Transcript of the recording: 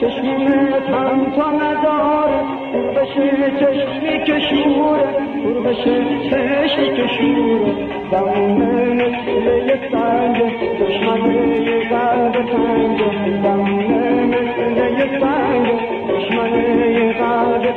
تا نداره پر بشه چشمی که شوره پر بشه چشمی که شوره زمونه مثل یه سنگ دشمن یه قلب تنگ زمونه مثل یه سنگ دشمن یه قلب